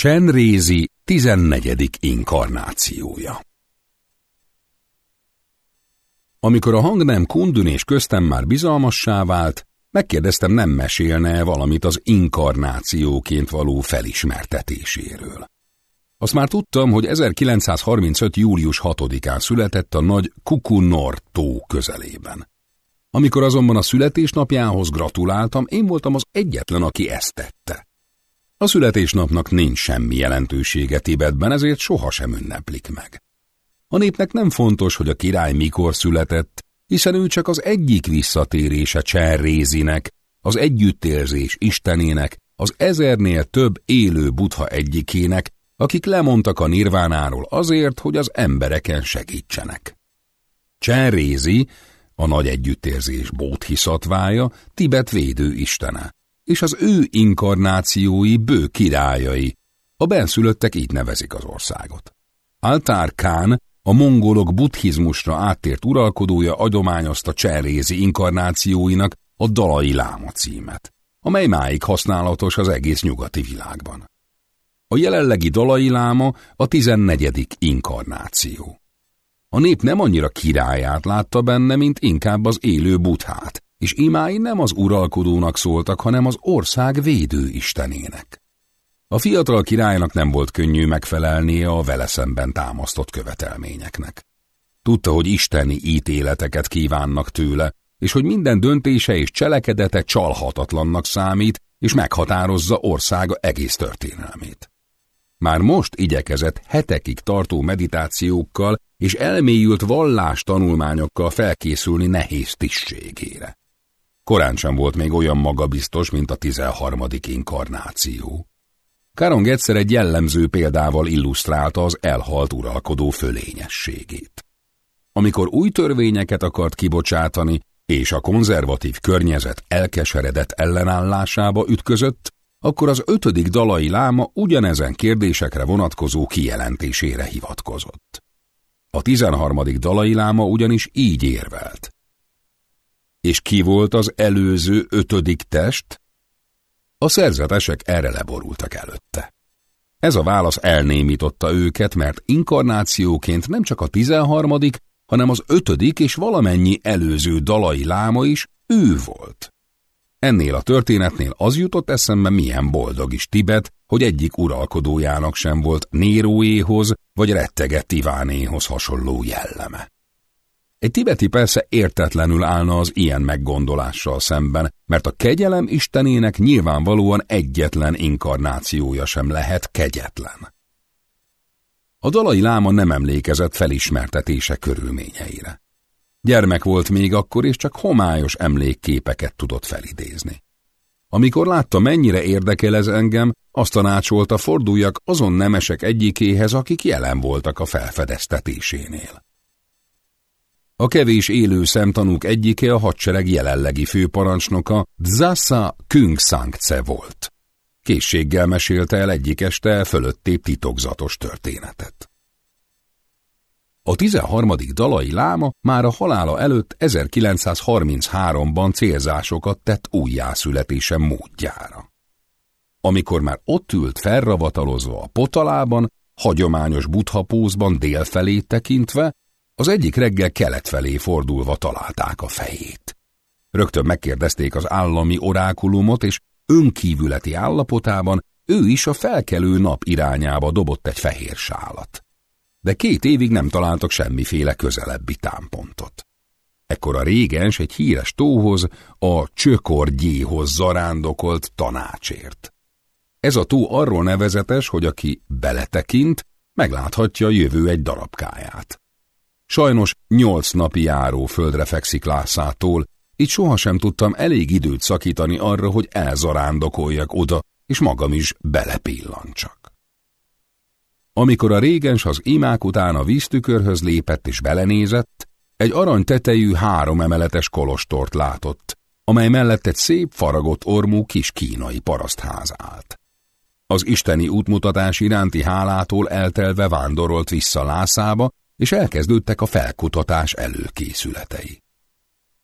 Csenrézi 14. inkarnációja Amikor a hangnem Kundun és köztem már bizalmassá vált, megkérdeztem, nem mesélne valamit az inkarnációként való felismertetéséről. Azt már tudtam, hogy 1935. július 6-án született a nagy Kukunor tó közelében. Amikor azonban a születésnapjához gratuláltam, én voltam az egyetlen, aki ezt tette. A születésnapnak nincs semmi jelentősége Tibetben, ezért sohasem ünneplik meg. A népnek nem fontos, hogy a király mikor született, hiszen ő csak az egyik visszatérése Cserrézinek, az együttérzés istenének, az ezernél több élő butha egyikének, akik lemondtak a nirvánáról azért, hogy az embereken segítsenek. Cserrézi, a nagy együttérzés bódhiszatvája, Tibet védő istene és az ő inkarnációi bő királyai. A benszülöttek így nevezik az országot. Altár Kán, a mongolok buddhizmusra áttért uralkodója adományozta cserézi inkarnációinak a Dalai Láma címet, amely máig használatos az egész nyugati világban. A jelenlegi Dalai Láma a tizennegyedik inkarnáció. A nép nem annyira királyát látta benne, mint inkább az élő buthát, és imái nem az uralkodónak szóltak, hanem az ország védő istenének. A fiatal királynak nem volt könnyű megfelelnie a vele szemben támasztott követelményeknek. Tudta, hogy isteni ítéleteket kívánnak tőle, és hogy minden döntése és cselekedete csalhatatlannak számít, és meghatározza országa egész történelmét. Már most igyekezett hetekig tartó meditációkkal és elmélyült vallás tanulmányokkal felkészülni nehéz tisztségére. Korán sem volt még olyan magabiztos, mint a tizenharmadik inkarnáció. Karong egyszer egy jellemző példával illusztrálta az elhalt uralkodó fölényességét. Amikor új törvényeket akart kibocsátani, és a konzervatív környezet elkeseredett ellenállásába ütközött, akkor az ötödik dalai láma ugyanezen kérdésekre vonatkozó kijelentésére hivatkozott. A tizenharmadik dalai láma ugyanis így érvelt. És ki volt az előző ötödik test? A szerzetesek erre leborultak előtte. Ez a válasz elnémította őket, mert inkarnációként nem csak a tizenharmadik, hanem az ötödik és valamennyi előző dalai láma is ő volt. Ennél a történetnél az jutott eszembe, milyen boldog is Tibet, hogy egyik uralkodójának sem volt Néróéhoz vagy retteget Ivánéhoz hasonló jelleme. Egy tibeti persze értetlenül állna az ilyen meggondolással szemben, mert a kegyelem istenének nyilvánvalóan egyetlen inkarnációja sem lehet kegyetlen. A dalai láma nem emlékezett felismertetése körülményeire. Gyermek volt még akkor, és csak homályos emlékképeket tudott felidézni. Amikor látta, mennyire érdekel ez engem, azt tanácsolta forduljak azon nemesek egyikéhez, akik jelen voltak a felfedeztetésénél. A kevés élő szemtanúk egyike a hadsereg jelenlegi főparancsnoka Dzasa Küngsangce volt. Készséggel mesélte el egyik este fölöttébb titokzatos történetet. A 13. dalai láma már a halála előtt 1933-ban célzásokat tett újjászületése módjára. Amikor már ott ült felravatalozva a potalában, hagyományos buthapózban délfelé tekintve, az egyik reggel kelet felé fordulva találták a fejét. Rögtön megkérdezték az állami orákulumot, és önkívületi állapotában ő is a felkelő nap irányába dobott egy fehér sálat. De két évig nem találtak semmiféle közelebbi támpontot. Ekkor a régens egy híres tóhoz, a Csökorgyéhoz zarándokolt tanácsért. Ez a tó arról nevezetes, hogy aki beletekint, megláthatja a jövő egy darabkáját. Sajnos nyolc napi járó földre fekszik Lászától, így sohasem tudtam elég időt szakítani arra, hogy elzarándokoljak oda, és magam is belepillantsak. Amikor a régens az imák után a víztükörhöz lépett és belenézett, egy arany tetejű három emeletes kolostort látott, amely mellett egy szép faragott ormú kis kínai parasztház állt. Az isteni útmutatás iránti hálától eltelve vándorolt vissza Lászába, és elkezdődtek a felkutatás előkészületei.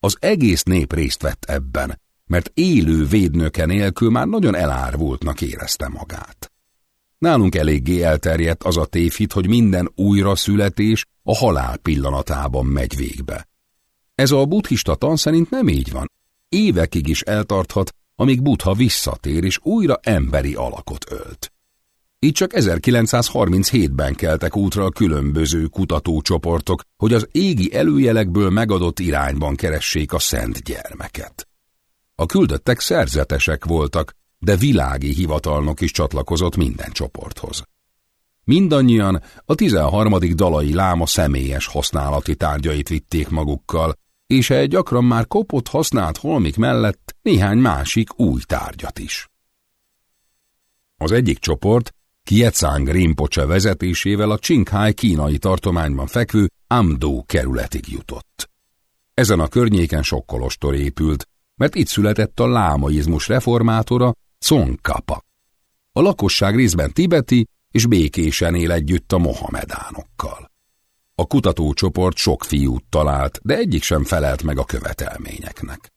Az egész nép részt vett ebben, mert élő védnöke nélkül már nagyon elárvultnak érezte magát. Nálunk eléggé elterjedt az a tévhit, hogy minden újra születés a halál pillanatában megy végbe. Ez a buddhista tan szerint nem így van. Évekig is eltarthat, amíg Buddha visszatér és újra emberi alakot ölt. Így csak 1937-ben keltek útra a különböző kutatócsoportok, hogy az égi előjelekből megadott irányban keressék a szent gyermeket. A küldöttek szerzetesek voltak, de világi hivatalnok is csatlakozott minden csoporthoz. Mindannyian a 13. dalai láma személyes használati tárgyait vitték magukkal, és egy gyakran már kopott használt holmik mellett néhány másik új tárgyat is. Az egyik csoport Kiecang Rinpoche vezetésével a Csinghai kínai tartományban fekvő Amdo kerületig jutott. Ezen a környéken sok kolostor épült, mert itt született a lámaizmus reformátora Tsongkapa. A lakosság részben tibeti és békésen él együtt a mohamedánokkal. A kutatócsoport sok fiút talált, de egyik sem felelt meg a követelményeknek.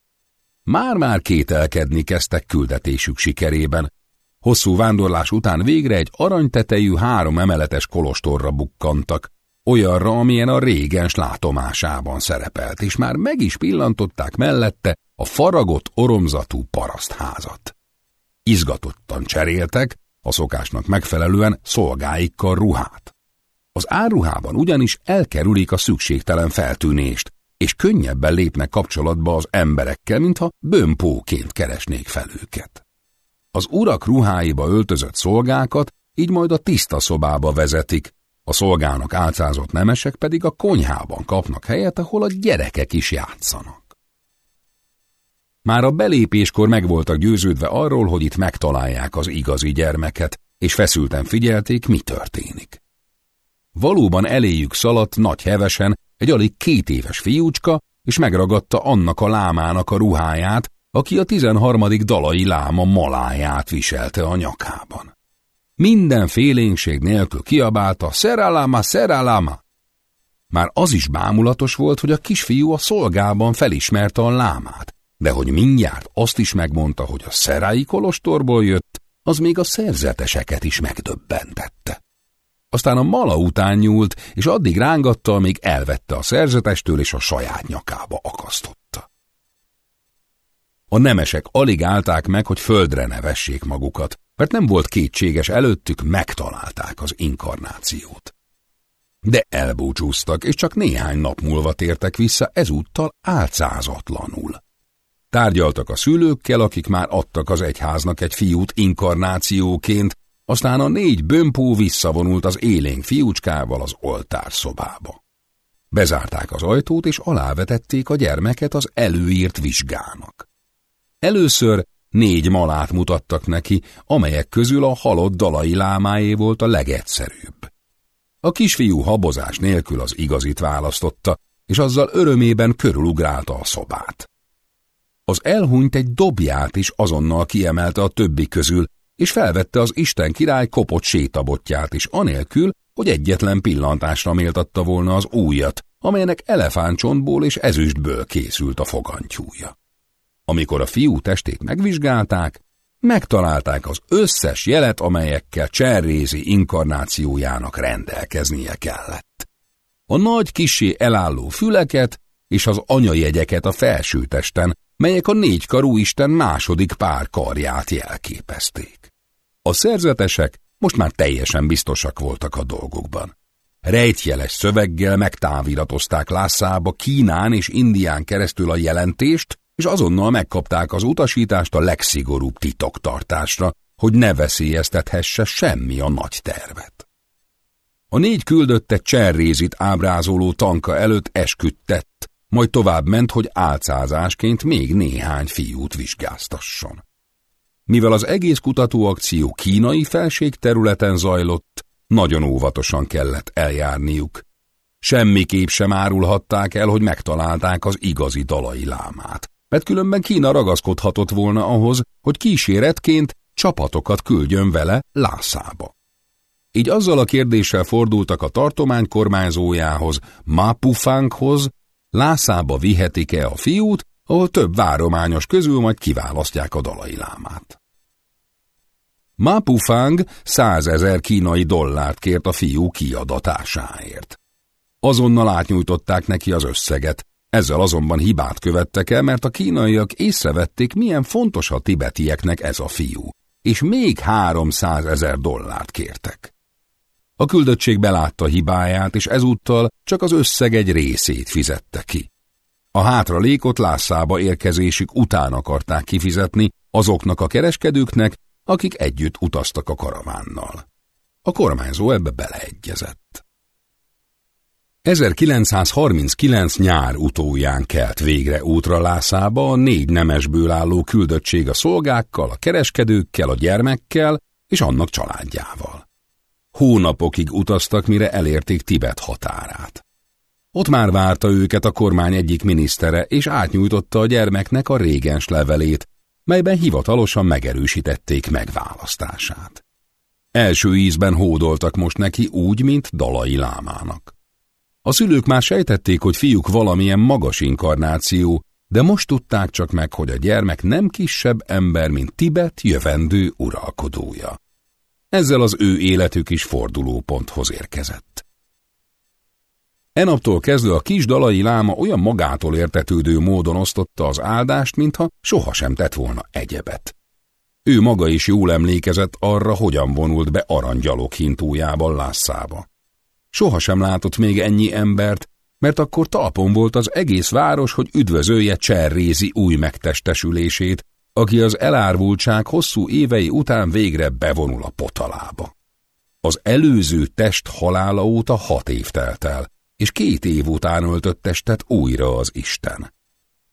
Már-már kételkedni kezdtek küldetésük sikerében. Hosszú vándorlás után végre egy aranytetejű három emeletes kolostorra bukkantak, olyanra, amilyen a régens látomásában szerepelt, és már meg is pillantották mellette a faragott oromzatú parasztházat. Izgatottan cseréltek, a szokásnak megfelelően szolgáikkal ruhát. Az áruhában ugyanis elkerülik a szükségtelen feltűnést, és könnyebben lépnek kapcsolatba az emberekkel, mintha bömpóként keresnék fel őket. Az urak ruháiba öltözött szolgákat így majd a tiszta szobába vezetik, a szolgának álcázott nemesek pedig a konyhában kapnak helyet, ahol a gyerekek is játszanak. Már a belépéskor meg voltak győződve arról, hogy itt megtalálják az igazi gyermeket, és feszülten figyelték, mi történik. Valóban eléjük szaladt nagy hevesen egy alig két éves fiúcska, és megragadta annak a lámának a ruháját, aki a tizenharmadik dalai láma maláját viselte a nyakában. Minden félénkség nélkül kiabálta, szeráláma, szeráláma! Már az is bámulatos volt, hogy a kisfiú a szolgában felismerte a lámát, de hogy mindjárt azt is megmondta, hogy a szerái kolostorból jött, az még a szerzeteseket is megdöbbentette. Aztán a mala után nyúlt, és addig rángatta, amíg elvette a szerzetestől, és a saját nyakába akasztotta. A nemesek alig állták meg, hogy földre nevessék magukat, mert nem volt kétséges előttük, megtalálták az inkarnációt. De elbúcsúztak, és csak néhány nap múlva tértek vissza ezúttal álcázatlanul. Tárgyaltak a szülőkkel, akik már adtak az egyháznak egy fiút inkarnációként, aztán a négy bömpó visszavonult az élénk fiúcskával az oltárszobába. Bezárták az ajtót, és alávetették a gyermeket az előírt vizsgának. Először négy malát mutattak neki, amelyek közül a halott dalai lámáé volt a legegyszerűbb. A kisfiú habozás nélkül az igazit választotta, és azzal örömében körülugrálta a szobát. Az elhunyt egy dobját is azonnal kiemelte a többi közül, és felvette az Isten király kopott sétabotját is, anélkül, hogy egyetlen pillantásra méltatta volna az újat, amelynek elefántcsontból és ezüstből készült a fogantyúja. Amikor a fiú testét megvizsgálták, megtalálták az összes jelet, amelyekkel Cserrézi inkarnációjának rendelkeznie kellett. A nagy kisé elálló füleket és az anyajegyeket a felsőtesten, melyek a négykarú Isten második pár karját jelképezték. A szerzetesek most már teljesen biztosak voltak a dolgokban. Rejtjeles szöveggel megtáviratozták Lászába Kínán és Indián keresztül a jelentést, és azonnal megkapták az utasítást a legszigorúbb titoktartásra, hogy ne veszélyeztethesse semmi a nagy tervet. A négy küldötte cserrézit ábrázoló tanka előtt esküdtett, majd tovább ment, hogy álcázásként még néhány fiút vizsgáztasson. Mivel az egész kutatóakció kínai felség területen zajlott, nagyon óvatosan kellett eljárniuk. Semmiképp sem árulhatták el, hogy megtalálták az igazi dalai lámát, mert különben Kína ragaszkodhatott volna ahhoz, hogy kíséretként csapatokat küldjön vele Lászába. Így azzal a kérdéssel fordultak a tartomány kormányzójához, Mapufánkhoz, Lászába vihetik-e a fiút, ahol több várományos közül majd kiválasztják a dalai lámát. Ma Pufang százezer kínai dollárt kért a fiú kiadatásáért. Azonnal átnyújtották neki az összeget, ezzel azonban hibát követtek el, mert a kínaiak észrevették, milyen fontos a tibetieknek ez a fiú, és még 300 ezer dollárt kértek. A küldöttség belátta hibáját, és ezúttal csak az összeg egy részét fizette ki. A hátralékot Lászába érkezésük után akarták kifizetni azoknak a kereskedőknek, akik együtt utaztak a karavánnal. A kormányzó ebbe beleegyezett. 1939 nyár utóján kelt végre útra Lászába a négy nemesből álló küldöttség a szolgákkal, a kereskedőkkel, a gyermekkel és annak családjával. Hónapokig utaztak, mire elérték Tibet határát. Ott már várta őket a kormány egyik minisztere, és átnyújtotta a gyermeknek a régens levelét, melyben hivatalosan megerősítették megválasztását. Első ízben hódoltak most neki úgy, mint Dalai Lámának. A szülők már sejtették, hogy fiúk valamilyen magas inkarnáció, de most tudták csak meg, hogy a gyermek nem kisebb ember, mint Tibet jövendő uralkodója. Ezzel az ő életük is fordulóponthoz érkezett. Enaptól kezdve a kis dalai láma olyan magától értetődő módon osztotta az áldást, mintha sohasem tett volna egyebet. Ő maga is jól emlékezett arra, hogyan vonult be arangyalok hintójában Lászába. Sohasem látott még ennyi embert, mert akkor talpon volt az egész város, hogy üdvözölje Cserrézi új megtestesülését, aki az elárvultság hosszú évei után végre bevonul a potalába. Az előző test halála óta hat év telt el, és két év után öltött testet újra az Isten.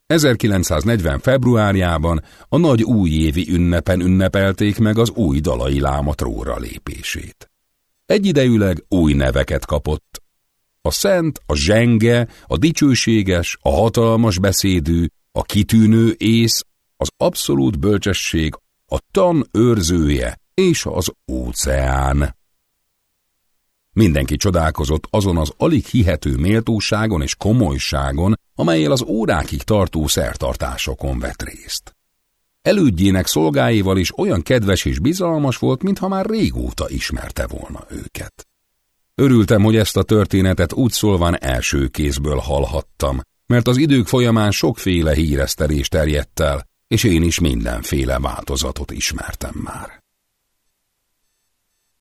1940. februárjában a nagy újévi ünnepen ünnepelték meg az új dalai láma tróra lépését. Egyidejűleg új neveket kapott. A szent, a zsenge, a dicsőséges, a hatalmas beszédű, a kitűnő ész, az abszolút bölcsesség, a tan őrzője és az óceán. Mindenki csodálkozott azon az alig hihető méltóságon és komolyságon, amelyel az órákig tartó szertartásokon vett részt. Elődjének szolgáival is olyan kedves és bizalmas volt, mintha már régóta ismerte volna őket. Örültem, hogy ezt a történetet úgy szólván első kézből hallhattam, mert az idők folyamán sokféle híresztelés terjedt el, és én is mindenféle változatot ismertem már.